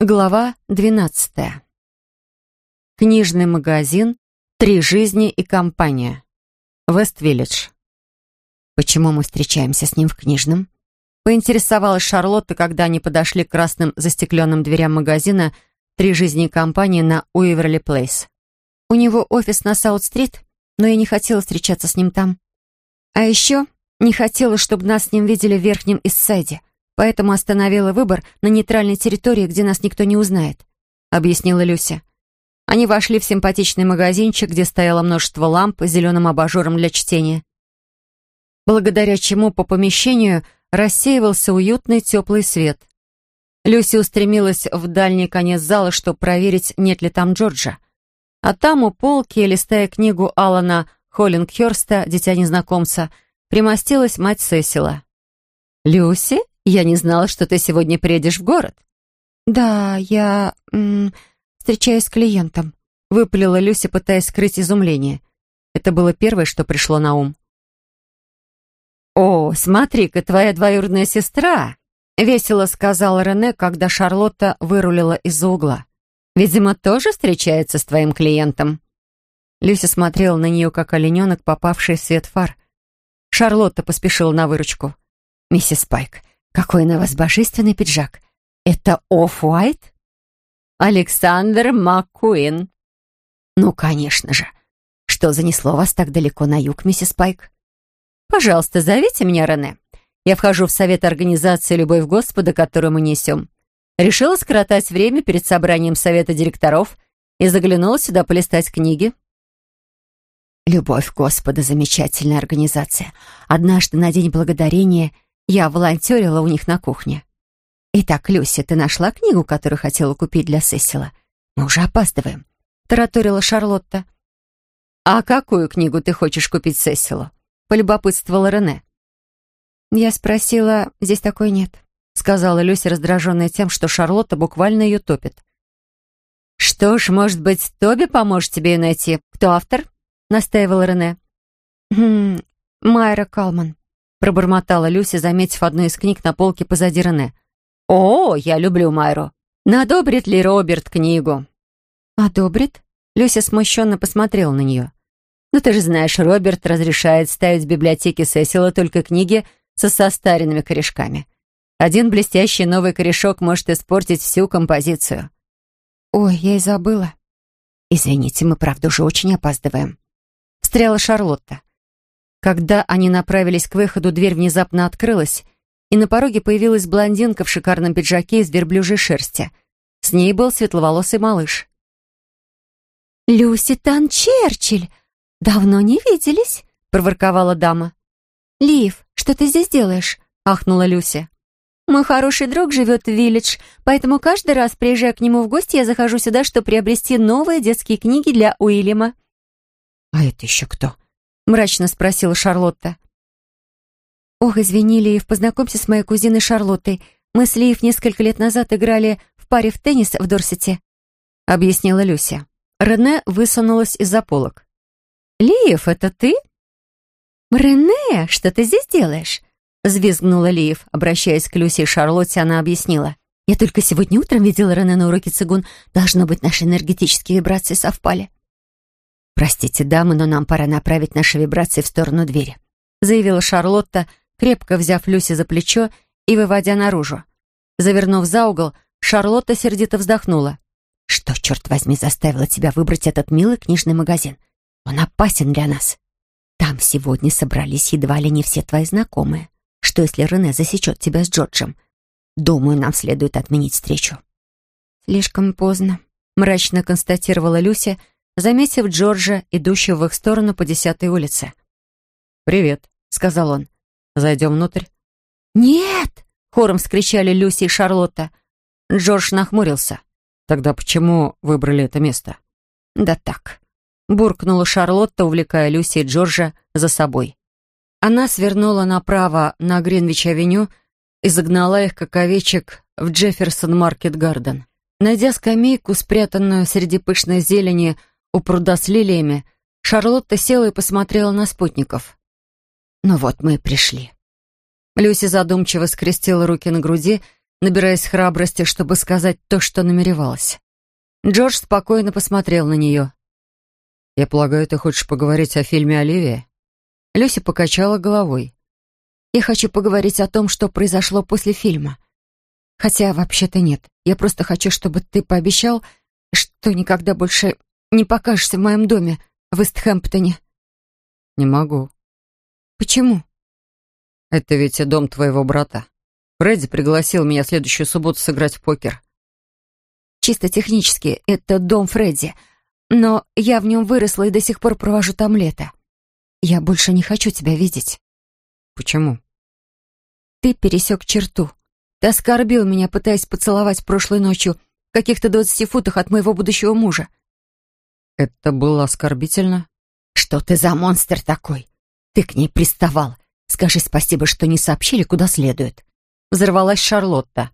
Глава двенадцатая. Книжный магазин «Три жизни и компания». Вест-Виллидж. «Почему мы встречаемся с ним в книжном?» Поинтересовалась Шарлотта, когда они подошли к красным застекленным дверям магазина «Три жизни и компания» на Уиверли Плейс. «У него офис на Саут-стрит, но я не хотела встречаться с ним там. А еще не хотела, чтобы нас с ним видели в Верхнем Ист-Сайде поэтому остановила выбор на нейтральной территории, где нас никто не узнает», — объяснила Люся. Они вошли в симпатичный магазинчик, где стояло множество ламп с зеленым абажуром для чтения, благодаря чему по помещению рассеивался уютный теплый свет. Люси устремилась в дальний конец зала, чтобы проверить, нет ли там Джорджа. А там у полки, листая книгу Алана Холлингхерста «Дитя незнакомца», примостилась мать Сесила. «Люси?» Я не знала, что ты сегодня приедешь в город». «Да, я... М, встречаюсь с клиентом», — выпалила Люся, пытаясь скрыть изумление. Это было первое, что пришло на ум. «О, смотри-ка, твоя двоюродная сестра!» — весело сказала Рене, когда Шарлотта вырулила из-за угла. «Видимо, тоже встречается с твоим клиентом». Люся смотрела на нее, как олененок, попавший в свет фар. Шарлотта поспешила на выручку. «Миссис Пайк, какой на вас божественный пиджак. Это Оф-Уайт? Александр Маккуин. Ну, конечно же. Что занесло вас так далеко на юг, миссис Пайк? Пожалуйста, зовите меня Рене. Я вхожу в совет организации «Любовь Господа», которую мы несем. Решила скоротать время перед собранием совета директоров и заглянула сюда полистать книги. «Любовь Господа» — замечательная организация. Однажды на День Благодарения — я волонтерила у них на кухне. «Итак, Люся, ты нашла книгу, которую хотела купить для Сесила? Мы уже опаздываем», — тараторила Шарлотта. «А какую книгу ты хочешь купить Сесилу?» — полюбопытствовала Рене. «Я спросила, здесь такой нет», — сказала Люся, раздраженная тем, что Шарлотта буквально ее топит. «Что ж, может быть, Тоби поможет тебе ее найти? Кто автор?» — настаивала Рене. «Хм, Майра Калман», пробормотала Люся, заметив одну из книг на полке позади Рене. «О, я люблю Майру. Надобрит ли Роберт книгу?» «Одобрит?» Люся смущенно посмотрела на нее. «Ну ты же знаешь, Роберт разрешает ставить в библиотеке Сесила только книги со состаренными корешками. Один блестящий новый корешок может испортить всю композицию». «Ой, я и забыла». «Извините, мы, правда, уже очень опаздываем». Встряла Шарлотта. Когда они направились к выходу, дверь внезапно открылась, и на пороге появилась блондинка в шикарном пиджаке из верблюжьей шерсти. С ней был светловолосый малыш. «Люси Тан Черчилль! Давно не виделись!» — проворковала дама. «Лив, что ты здесь делаешь?» — ахнула Люся. «Мой хороший друг живет в Виллидж, поэтому каждый раз, приезжая к нему в гости, я захожу сюда, чтобы приобрести новые детские книги для Уильяма». «А это еще кто?» Мрачно спросила Шарлотта. «Ох, извини, Лиев, познакомься с моей кузиной Шарлоттой. Мы с Лиев несколько лет назад играли в паре в теннис в Дорсете», — объяснила Люся. Рене высунулась из-за полок. «Лиев, это ты?» «Рене, что ты здесь делаешь?» — взвизгнула Лиев. Обращаясь к Люсе и Шарлотте, она объяснила. «Я только сегодня утром видела Рене на уроке цигун. Должно быть, наши энергетические вибрации совпали». «Простите, дамы, но нам пора направить наши вибрации в сторону двери», заявила Шарлотта, крепко взяв Люси за плечо и выводя наружу. Завернув за угол, Шарлотта сердито вздохнула. «Что, черт возьми, заставило тебя выбрать этот милый книжный магазин? Он опасен для нас. Там сегодня собрались едва ли не все твои знакомые. Что, если Рене засечет тебя с Джорджем? Думаю, нам следует отменить встречу». «Слишком поздно», — мрачно констатировала Люся, — заметив Джорджа, идущего в их сторону по десятой улице. «Привет», — сказал он. «Зайдем внутрь?» «Нет!» — хором вскричали Люси и Шарлотта. Джордж нахмурился. «Тогда почему выбрали это место?» «Да так», — буркнула Шарлотта, увлекая Люси и Джорджа за собой. Она свернула направо на Гринвич-авеню и загнала их, как овечек, в Джефферсон-Маркет-Гарден. Найдя скамейку, спрятанную среди пышной зелени, у пруда с лилиями, Шарлотта села и посмотрела на спутников. «Ну вот мы и пришли». Люси задумчиво скрестила руки на груди набираясь храбрости, чтобы сказать то, что намеревалась. Джордж спокойно посмотрел на нее. «Я полагаю, ты хочешь поговорить о фильме «Оливия»?» Люся покачала головой. «Я хочу поговорить о том, что произошло после фильма. Хотя, вообще-то нет. Я просто хочу, чтобы ты пообещал, что никогда больше не покажешься в моем доме в Истхэмптоне». «Не могу». «Почему?» «Это ведь и дом твоего брата. Фредди пригласил меня следующую субботу сыграть в покер». «Чисто технически, это дом Фредди, но я в нем выросла и до сих пор провожу там лето. Я больше не хочу тебя видеть». «Почему?» «Ты пересек черту. Ты оскорбил меня, пытаясь поцеловать прошлой ночью в каких-то двадцати футах от моего будущего мужа». «Это было оскорбительно?» «Что ты за монстр такой? Ты к ней приставал. Скажи спасибо, что не сообщили, куда следует». Взорвалась Шарлотта.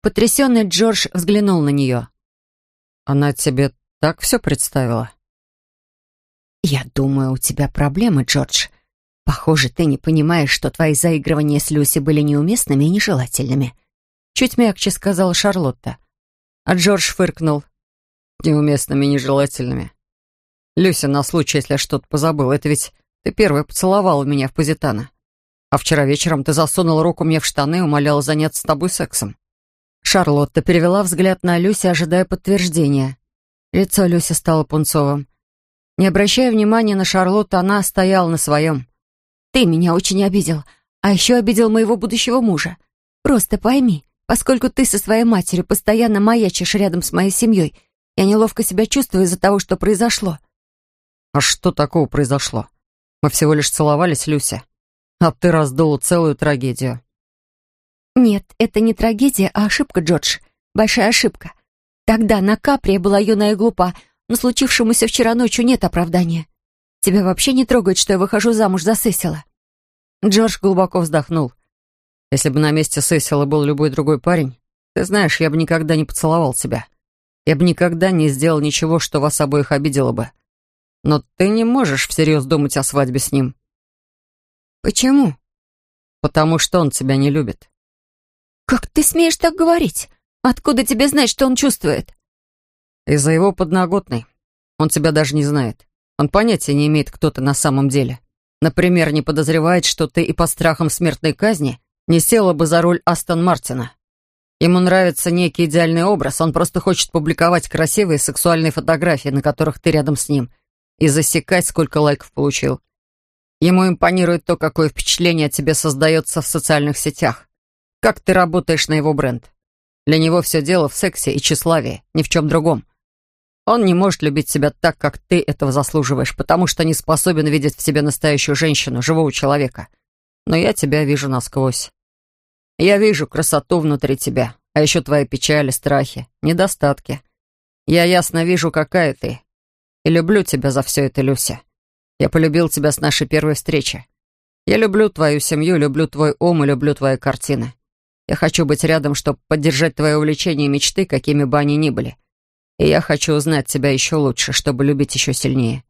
Потрясенный Джордж взглянул на нее. «Она тебе так все представила?» «Я думаю, у тебя проблемы, Джордж. Похоже, ты не понимаешь, что твои заигрывания с Люси были неуместными и нежелательными». Чуть мягче сказала Шарлотта. А Джордж фыркнул. «Неуместными и нежелательными. Люся, на случай, если я что-то позабыл, это ведь ты первая поцеловала меня в Позитана. А вчера вечером ты засунула руку мне в штаны и умоляла заняться с тобой сексом». Шарлотта перевела взгляд на Люси, ожидая подтверждения. Лицо Люси стало пунцовым. Не обращая внимания на Шарлотту, она стояла на своем. «Ты меня очень обидел, а еще обидел моего будущего мужа. Просто пойми, поскольку ты со своей матерью постоянно маячишь рядом с моей семьей, я неловко себя чувствую из-за того, что произошло». «А что такого произошло? Мы всего лишь целовались, Люся, а ты раздула целую трагедию». «Нет, это не трагедия, а ошибка, Джордж. Большая ошибка. Тогда на Капри была юная и глупа, но случившемуся вчера ночью нет оправдания. Тебя вообще не трогает, что я выхожу замуж за Сесила?» Джордж глубоко вздохнул. «Если бы на месте Сесила был любой другой парень, ты знаешь, я бы никогда не поцеловал тебя. Я бы никогда не сделал ничего, что вас обоих обидело бы. Но ты не можешь всерьез думать о свадьбе с ним». «Почему?» «Потому что он тебя не любит». «Как ты смеешь так говорить? Откуда тебе знать, что он чувствует?» Из-за его подноготной. Он тебя даже не знает. Он понятия не имеет, кто ты на самом деле. Например, не подозревает, что ты и под страхом смертной казни не села бы за роль Астон Мартина. Ему нравится некий идеальный образ, он просто хочет публиковать красивые сексуальные фотографии, на которых ты рядом с ним, и засекать, сколько лайков получил. Ему импонирует то, какое впечатление о тебе создается в социальных сетях. Как ты работаешь на его бренд. Для него все дело в сексе и тщеславии, ни в чем другом. Он не может любить себя так, как ты этого заслуживаешь, потому что не способен видеть в себе настоящую женщину, живого человека. Но я тебя вижу насквозь. Я вижу красоту внутри тебя, а еще твои печали, страхи, недостатки. Я ясно вижу, какая ты. И люблю тебя за все это, Люся. Я полюбил тебя с нашей первой встречи. Я люблю твою семью, люблю твой ум и люблю твои картины. Я хочу быть рядом, чтобы поддержать твои увлечения и мечты, какими бы они ни были. И я хочу узнать тебя еще лучше, чтобы любить еще сильнее».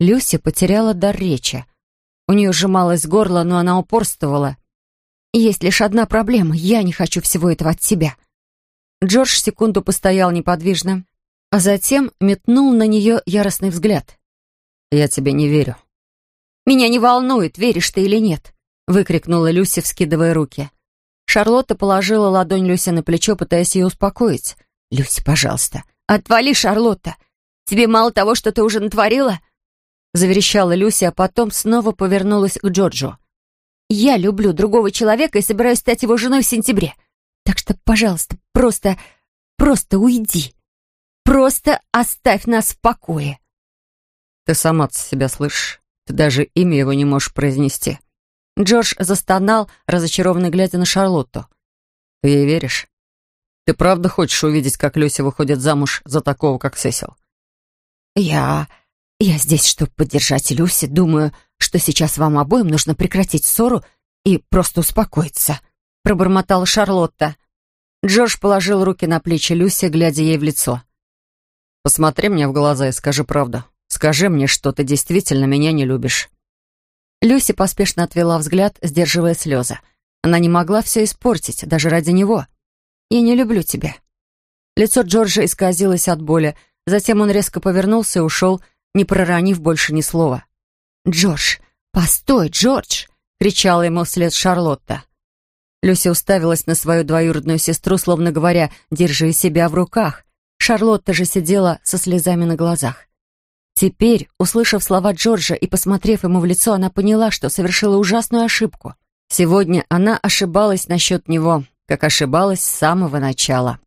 Люси потеряла дар речи. У нее сжималось горло, но она упорствовала. «Есть лишь одна проблема. Я не хочу всего этого от тебя». Джордж секунду постоял неподвижно, а затем метнул на нее яростный взгляд. «Я тебе не верю». «Меня не волнует, веришь ты или нет», — выкрикнула Люси, вскидывая руки. Шарлотта положила ладонь Люси на плечо, пытаясь ее успокоить. «Люси, пожалуйста, «Отвали, Шарлотта! Тебе мало того, что ты уже натворила?» Заверещала Люся, а потом снова повернулась к Джорджу. «Я люблю другого человека и собираюсь стать его женой в сентябре. Так что, пожалуйста, просто, просто уйди. Просто оставь нас в покое». «Ты сама себя слышишь. Ты даже имя его не можешь произнести». Джордж застонал, разочарованно глядя на Шарлотту. «Ты ей веришь?» Ты правда хочешь увидеть, как Люся выходит замуж за такого, как Сесил?» «Я... я здесь, чтобы поддержать Люси. Думаю, что сейчас вам обоим нужно прекратить ссору и просто успокоиться», — пробормотала Шарлотта. Джордж положил руки на плечи Люси, глядя ей в лицо. «Посмотри мне в глаза и скажи правду. Скажи мне, что ты действительно меня не любишь». Люси поспешно отвела взгляд, сдерживая слезы. Она не могла все испортить, даже ради него. «Я не люблю тебя». Лицо Джорджа исказилось от боли, затем он резко повернулся и ушел, не проронив больше ни слова. «Джордж! Постой, Джордж!» — кричала ему вслед Шарлотта. Люся уставилась на свою двоюродную сестру, словно говоря, «Держи себя в руках». Шарлотта же сидела со слезами на глазах. Теперь, услышав слова Джорджа и посмотрев ему в лицо, она поняла, что совершила ужасную ошибку. Сегодня она ошибалась насчет него, как ошибалась с самого начала.